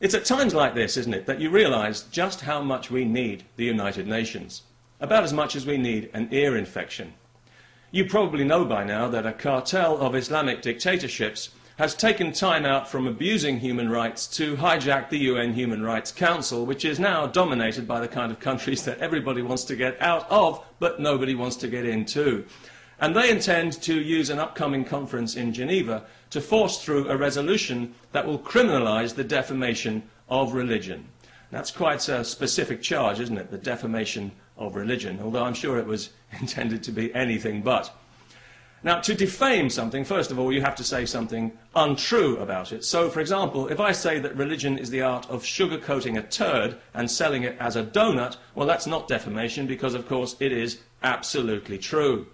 It's at times like this, isn't it, that you realize just how much we need the United Nations. About as much as we need an ear infection. You probably know by now that a cartel of Islamic dictatorships has taken time out from abusing human rights to hijack the UN Human Rights Council, which is now dominated by the kind of countries that everybody wants to get out of, but nobody wants to get into. And they intend to use an upcoming conference in Geneva to force through a resolution that will criminalize the defamation of religion. That's quite a specific charge, isn't it? The defamation of religion, although I'm sure it was intended to be anything but. Now, to defame something, first of all, you have to say something untrue about it. So, for example, if I say that religion is the art of sugarcoating a turd and selling it as a donut, well, that's not defamation because, of course, it is absolutely true.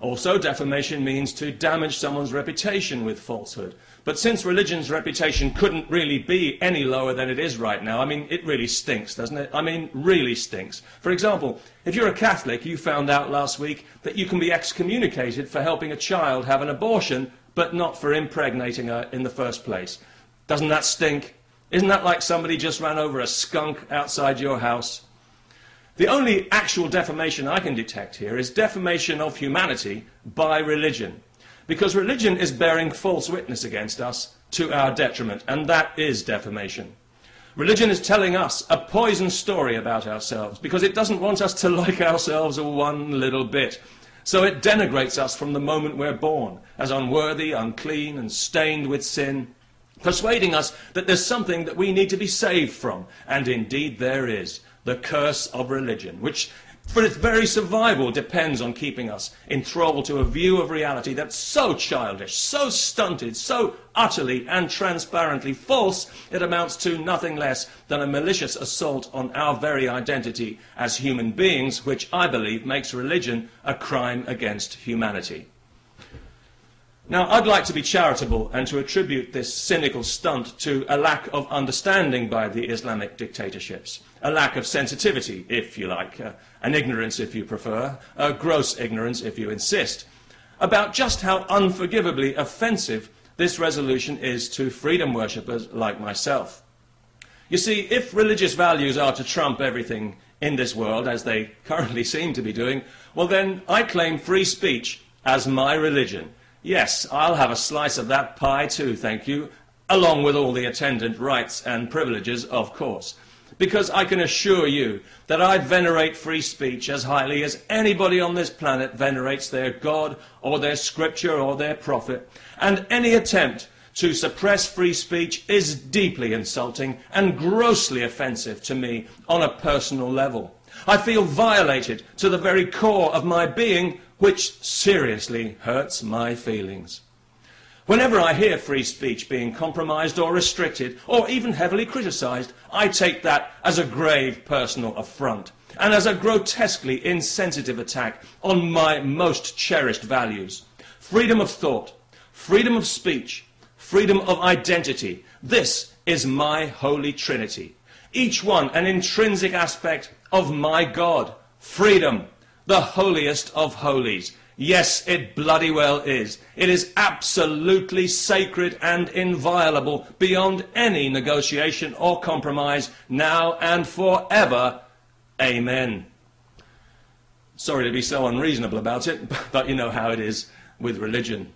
Also, defamation means to damage someone's reputation with falsehood. But since religion's reputation couldn't really be any lower than it is right now, I mean, it really stinks, doesn't it? I mean, really stinks. For example, if you're a Catholic, you found out last week that you can be excommunicated for helping a child have an abortion, but not for impregnating her in the first place. Doesn't that stink? Isn't that like somebody just ran over a skunk outside your house? The only actual defamation I can detect here is defamation of humanity by religion. Because religion is bearing false witness against us to our detriment, and that is defamation. Religion is telling us a poison story about ourselves because it doesn't want us to like ourselves one little bit. So it denigrates us from the moment we're born as unworthy, unclean, and stained with sin, persuading us that there's something that we need to be saved from. And indeed there is the curse of religion, which for its very survival depends on keeping us enthralled to a view of reality that's so childish, so stunted, so utterly and transparently false, it amounts to nothing less than a malicious assault on our very identity as human beings, which I believe makes religion a crime against humanity. Now, I'd like to be charitable and to attribute this cynical stunt to a lack of understanding by the Islamic dictatorships, a lack of sensitivity, if you like, uh, an ignorance, if you prefer, a gross ignorance, if you insist, about just how unforgivably offensive this resolution is to freedom worshippers like myself. You see, if religious values are to trump everything in this world, as they currently seem to be doing, well, then I claim free speech as my religion Yes, I'll have a slice of that pie too, thank you, along with all the attendant rights and privileges, of course. Because I can assure you that I venerate free speech as highly as anybody on this planet venerates their God or their scripture or their prophet. And any attempt to suppress free speech is deeply insulting and grossly offensive to me on a personal level. I feel violated to the very core of my being which seriously hurts my feelings. Whenever I hear free speech being compromised or restricted, or even heavily criticised, I take that as a grave personal affront and as a grotesquely insensitive attack on my most cherished values. Freedom of thought, freedom of speech, freedom of identity. This is my holy trinity. Each one an intrinsic aspect of my God. Freedom, the holiest of holies. Yes, it bloody well is. It is absolutely sacred and inviolable beyond any negotiation or compromise, now and forever. Amen. Sorry to be so unreasonable about it, but you know how it is with religion.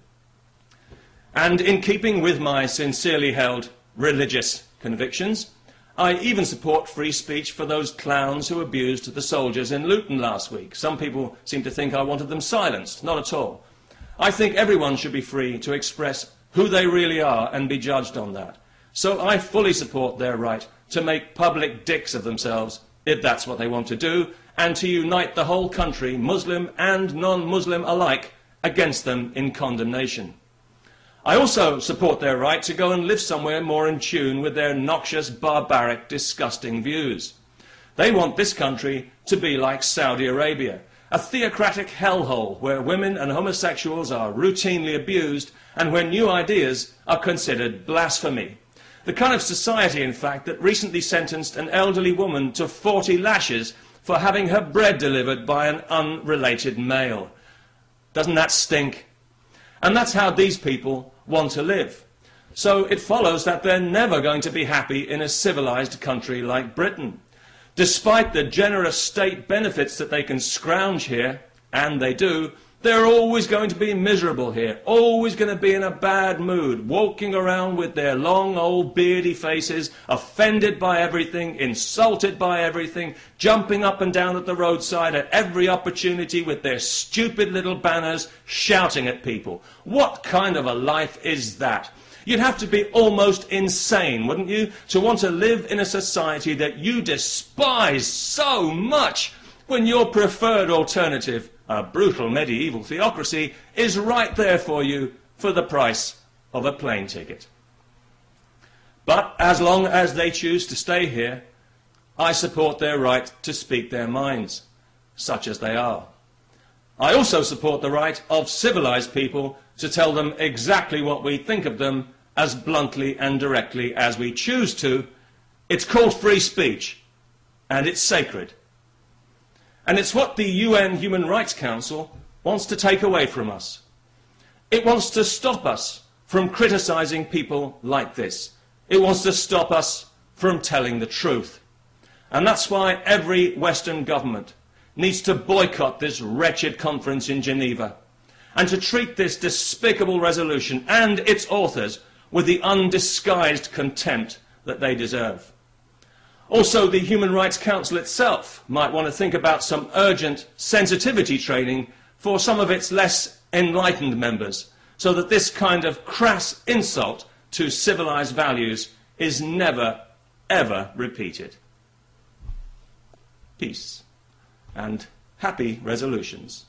And in keeping with my sincerely held religious convictions, I even support free speech for those clowns who abused the soldiers in Luton last week. Some people seem to think I wanted them silenced. Not at all. I think everyone should be free to express who they really are and be judged on that. So I fully support their right to make public dicks of themselves, if that's what they want to do, and to unite the whole country, Muslim and non-Muslim alike, against them in condemnation. I also support their right to go and live somewhere more in tune with their noxious, barbaric, disgusting views. They want this country to be like Saudi Arabia, a theocratic hellhole where women and homosexuals are routinely abused and where new ideas are considered blasphemy. The kind of society, in fact, that recently sentenced an elderly woman to 40 lashes for having her bread delivered by an unrelated male. Doesn't that stink? And that's how these people want to live. So it follows that they're never going to be happy in a civilized country like Britain. Despite the generous state benefits that they can scrounge here, and they do, they're always going to be miserable here, always going to be in a bad mood, walking around with their long old beardy faces, offended by everything, insulted by everything, jumping up and down at the roadside at every opportunity with their stupid little banners, shouting at people. What kind of a life is that? You'd have to be almost insane, wouldn't you, to want to live in a society that you despise so much when your preferred alternative, a brutal medieval theocracy, is right there for you for the price of a plane ticket. But as long as they choose to stay here, I support their right to speak their minds, such as they are. I also support the right of civilized people to tell them exactly what we think of them as bluntly and directly as we choose to. It's called free speech, and it's sacred. And it's what the UN Human Rights Council wants to take away from us. It wants to stop us from criticizing people like this. It wants to stop us from telling the truth. And that's why every Western government needs to boycott this wretched conference in Geneva and to treat this despicable resolution and its authors with the undisguised contempt that they deserve. Also, the Human Rights Council itself might want to think about some urgent sensitivity training for some of its less enlightened members, so that this kind of crass insult to civilized values is never, ever repeated. Peace and happy resolutions.